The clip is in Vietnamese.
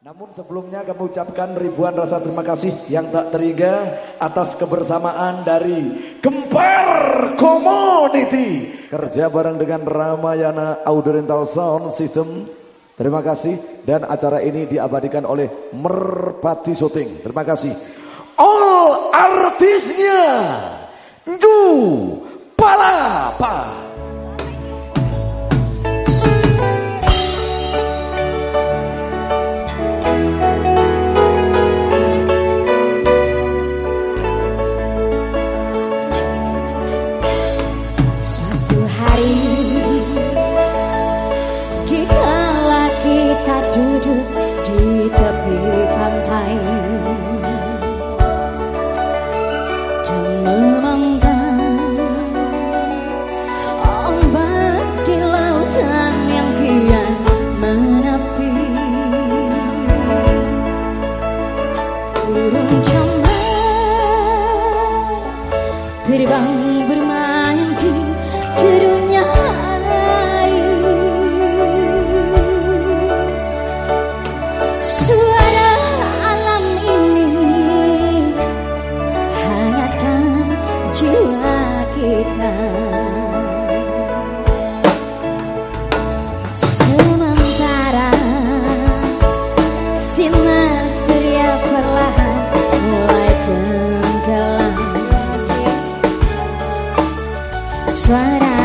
Namun sebelumnya kami ucapkan ribuan rasa terima kasih yang tak terhingga atas kebersamaan dari Gempar Community. Kerja bareng dengan Ramayana Audio Sound System. Terima kasih dan acara ini diabadikan oleh Merpati Shooting. Terima kasih. All artisnya. kita duduk di tepi pantai dan memandang ombak di lautan yang kian menepi burung camar terbang suara